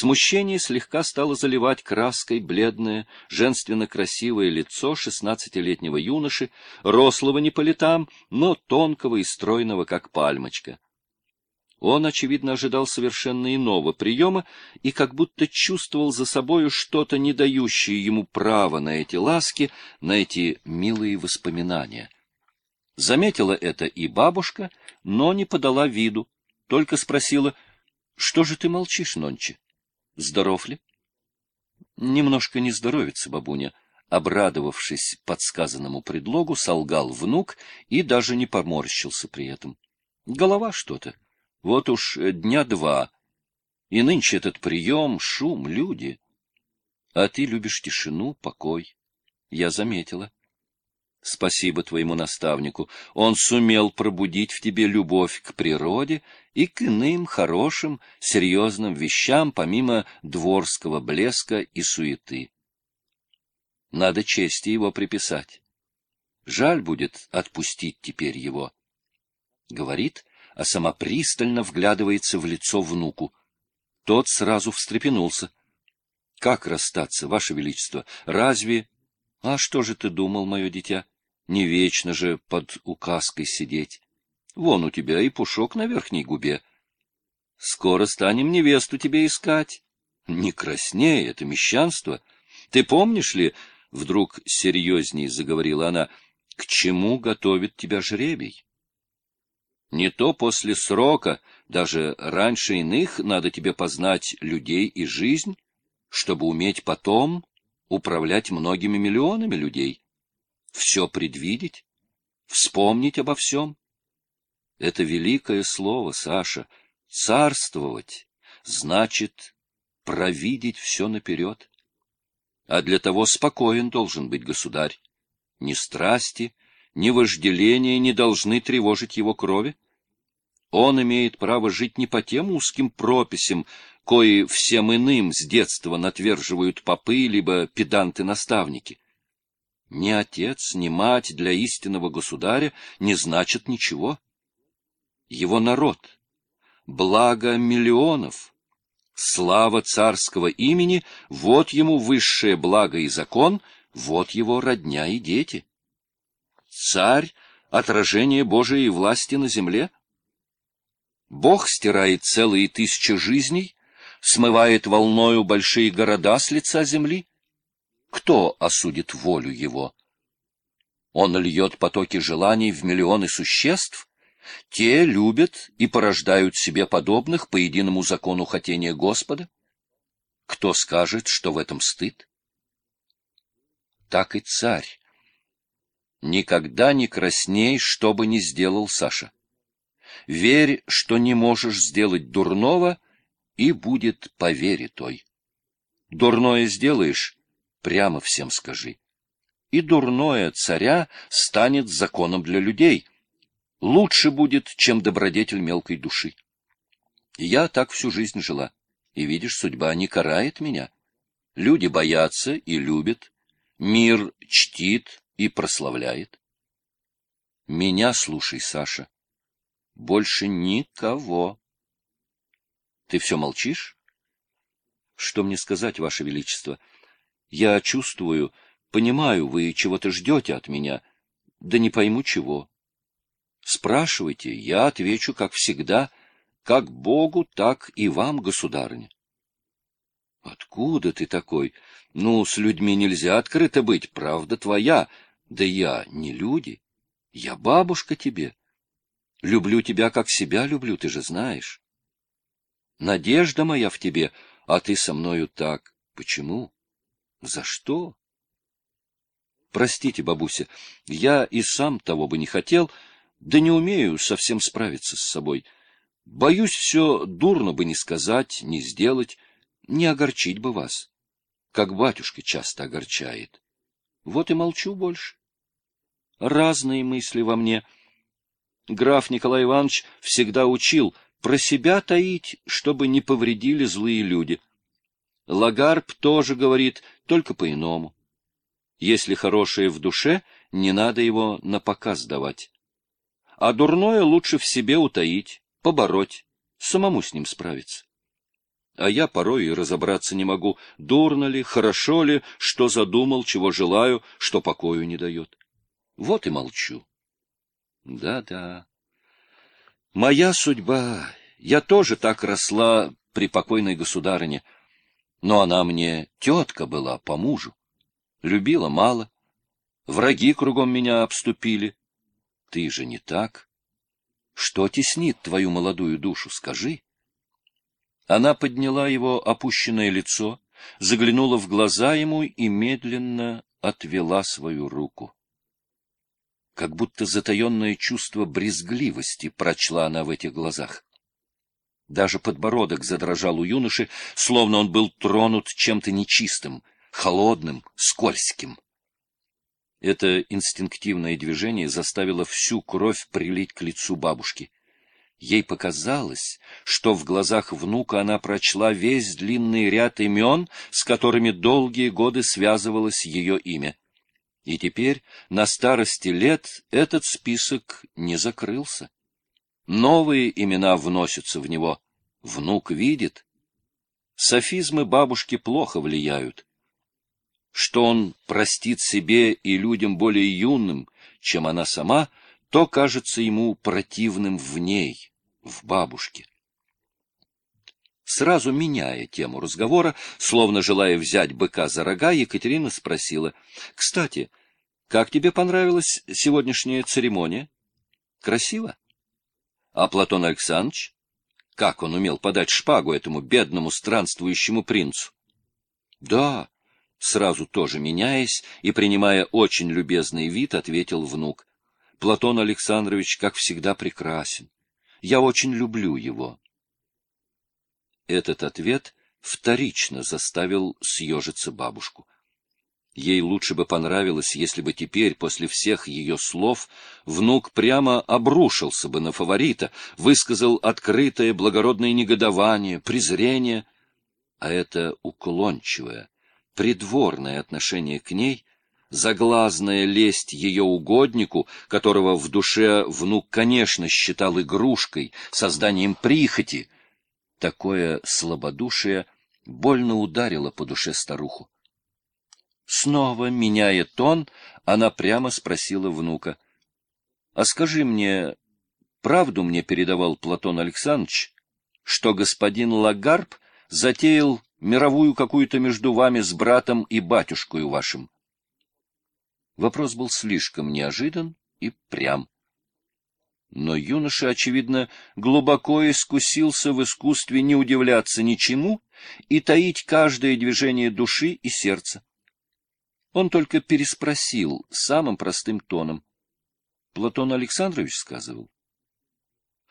Смущение слегка стало заливать краской бледное, женственно красивое лицо шестнадцатилетнего юноши, рослого не по летам, но тонкого и стройного, как пальмочка. Он, очевидно, ожидал совершенно иного приема и как будто чувствовал за собою что-то, не дающее ему права на эти ласки, на эти милые воспоминания. Заметила это и бабушка, но не подала виду, только спросила, «Что же ты молчишь, Нонче? Здоров ли?» «Немножко не здоровится, бабуня», обрадовавшись подсказанному предлогу, солгал внук и даже не поморщился при этом. «Голова что-то». Вот уж дня два. И нынче этот прием, шум, люди. А ты любишь тишину, покой. Я заметила. Спасибо твоему наставнику. Он сумел пробудить в тебе любовь к природе и к иным хорошим, серьезным вещам, помимо дворского блеска и суеты. Надо чести его приписать. Жаль будет отпустить теперь его. Говорит, а сама пристально вглядывается в лицо внуку. Тот сразу встрепенулся. — Как расстаться, Ваше Величество? Разве... — А что же ты думал, мое дитя? Не вечно же под указкой сидеть. Вон у тебя и пушок на верхней губе. Скоро станем невесту тебе искать. Не краснее, это мещанство. Ты помнишь ли, — вдруг серьезней заговорила она, — к чему готовит тебя жребий? Не то после срока, даже раньше иных, надо тебе познать людей и жизнь, чтобы уметь потом управлять многими миллионами людей, все предвидеть, вспомнить обо всем. Это великое слово, Саша. Царствовать значит провидеть все наперед. А для того спокоен должен быть государь. Ни страсти, ни вожделения не должны тревожить его крови. Он имеет право жить не по тем узким прописям, кои всем иным с детства натверживают попы либо педанты-наставники. Ни отец, ни мать для истинного государя не значат ничего. Его народ, благо миллионов, слава царского имени — вот ему высшее благо и закон, вот его родня и дети царь — отражение Божией власти на земле? Бог стирает целые тысячи жизней, смывает волною большие города с лица земли. Кто осудит волю его? Он льет потоки желаний в миллионы существ, те любят и порождают себе подобных по единому закону хотения Господа. Кто скажет, что в этом стыд? Так и царь Никогда не красней, что бы ни сделал Саша. Верь, что не можешь сделать дурного, и будет по вере той. Дурное сделаешь, прямо всем скажи. И дурное царя станет законом для людей. Лучше будет, чем добродетель мелкой души. Я так всю жизнь жила, и, видишь, судьба не карает меня. Люди боятся и любят, мир чтит и прославляет. Меня слушай, Саша. Больше никого. Ты все молчишь? Что мне сказать, Ваше Величество? Я чувствую, понимаю, вы чего-то ждете от меня, да не пойму чего. Спрашивайте, я отвечу, как всегда, как Богу, так и вам, государыня. Откуда ты такой? Ну, с людьми нельзя открыто быть, правда твоя, да я не люди. Я бабушка тебе. Люблю тебя, как себя люблю, ты же знаешь. Надежда моя в тебе, а ты со мною так. Почему? За что? Простите, бабуся, я и сам того бы не хотел, да не умею совсем справиться с собой. Боюсь все дурно бы не сказать, не сделать, не огорчить бы вас, как батюшка часто огорчает. Вот и молчу больше разные мысли во мне. Граф Николай Иванович всегда учил про себя таить, чтобы не повредили злые люди. Лагарб тоже говорит, только по-иному. Если хорошее в душе, не надо его на показ давать. А дурное лучше в себе утаить, побороть, самому с ним справиться. а я порой и разобраться не могу, дурно ли, хорошо ли, что задумал, чего желаю, что покою не дает. Вот и молчу. Да-да. Моя судьба. Я тоже так росла при покойной государыне, но она мне тетка была по мужу. Любила мало. Враги кругом меня обступили. Ты же не так. Что теснит твою молодую душу, скажи? Она подняла его опущенное лицо, заглянула в глаза ему и медленно отвела свою руку. Как будто затаенное чувство брезгливости прочла она в этих глазах. Даже подбородок задрожал у юноши, словно он был тронут чем-то нечистым, холодным, скользким. Это инстинктивное движение заставило всю кровь прилить к лицу бабушки. Ей показалось, что в глазах внука она прочла весь длинный ряд имен, с которыми долгие годы связывалось ее имя. И теперь, на старости лет, этот список не закрылся. Новые имена вносятся в него. Внук видит. Софизмы бабушки плохо влияют. Что он простит себе и людям более юным, чем она сама — то кажется ему противным в ней, в бабушке. Сразу меняя тему разговора, словно желая взять быка за рога, Екатерина спросила, «Кстати, как тебе понравилась сегодняшняя церемония? Красиво? А Платон Александрович? Как он умел подать шпагу этому бедному странствующему принцу? Да, сразу тоже меняясь и принимая очень любезный вид, ответил внук. Платон Александрович, как всегда, прекрасен. Я очень люблю его. Этот ответ вторично заставил съежиться бабушку. Ей лучше бы понравилось, если бы теперь, после всех ее слов, внук прямо обрушился бы на фаворита, высказал открытое благородное негодование, презрение, а это уклончивое, придворное отношение к ней заглазная лесть ее угоднику, которого в душе внук, конечно, считал игрушкой, созданием прихоти, такое слабодушие больно ударило по душе старуху. Снова, меняя тон, она прямо спросила внука. — А скажи мне, правду мне передавал Платон Александрович, что господин Лагарб затеял мировую какую-то между вами с братом и батюшкой вашим? — Вопрос был слишком неожидан и прям. Но юноша, очевидно, глубоко искусился в искусстве не удивляться ничему и таить каждое движение души и сердца. Он только переспросил самым простым тоном. Платон Александрович сказывал.